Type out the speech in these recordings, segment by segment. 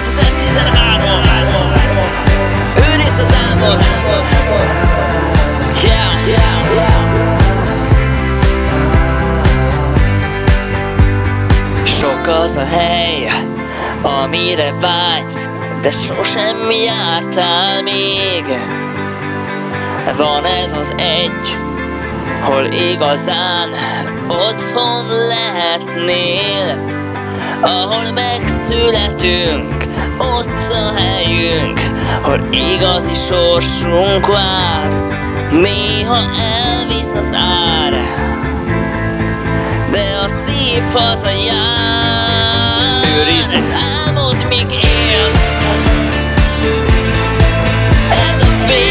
2013 Őrész az álmod. Yeah, yeah, yeah. Sok az a hely, amire vágysz De sosem jártál még. Van ez az egy, hol igazán otthon lehetnél ahol megszületünk ott a helyünk, hol igazi sorsunk vár, néha elvisz az ár, de a szív az a jár. Őrizd. Az álmod, míg élsz, ez a végtelen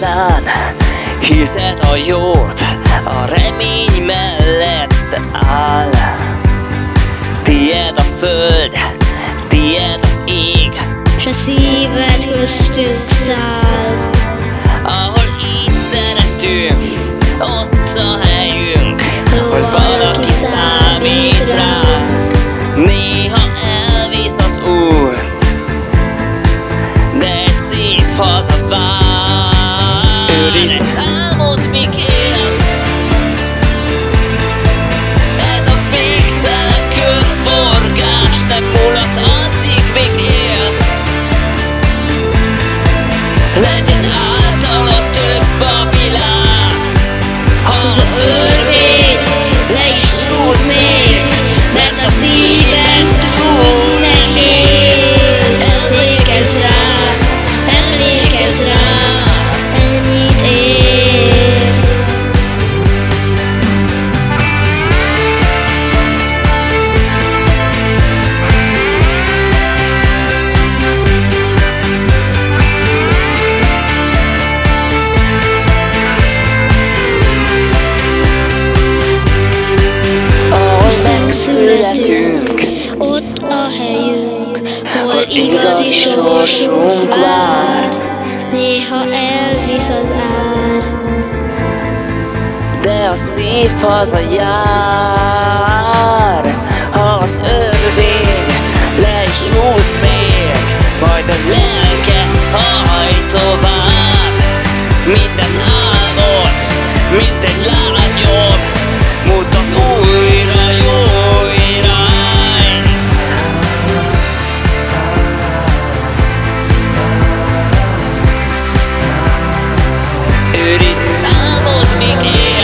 igazán hiszed a jót, a remény mellett áll. Tied a föld, tied az ég, S a szíved köztünk száll. Ahol így szeretünk, ott a helyünk, hogy valaki számít ez a végtelen körforgás nem múlhat addig, míg élsz. Legyen általa több a világ Ha az örvény megszületünk Ott a helyünk Hol igazi sorsunk vár. Néha elvisz az ár. De a szív az a jár. Ha az örvény le is húz még Majd a lelket hajt tovább. Minden álmod, Őrizd az álmod, míg élsz